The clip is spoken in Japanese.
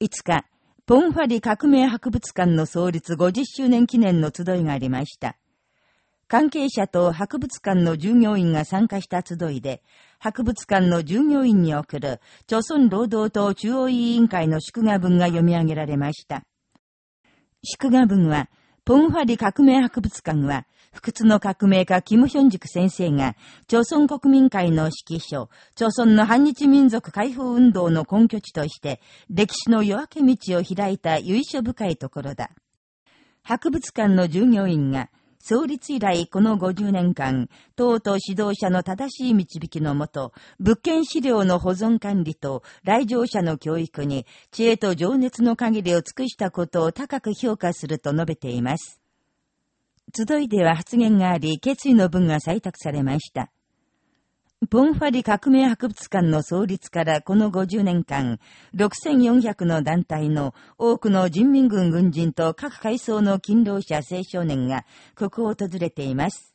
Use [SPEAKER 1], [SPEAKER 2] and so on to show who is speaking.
[SPEAKER 1] 5日、ポンファリ革命博物館の創立50周年記念の集いがありました。関係者と博物館の従業員が参加した集いで、博物館の従業員に送る、朝鮮労働党中央委員会の祝賀文が読み上げられました。祝賀文は、ポンファリ革命博物館は、不屈の革命家、キム・ヒョンジク先生が、朝鮮国民会の指揮所、朝鮮の反日民族解放運動の根拠地として、歴史の夜明け道を開いた由緒深いところだ。博物館の従業員が、創立以来この50年間、党と指導者の正しい導きのもと、物件資料の保存管理と来場者の教育に知恵と情熱の限りを尽くしたことを高く評価すると述べています。集いでは発言があり、決意の文が採択されました。ポンファリ革命博物館の創立からこの50年間、6400の団体の多くの人民軍軍人と各階層の勤労者青少年がここを訪れています。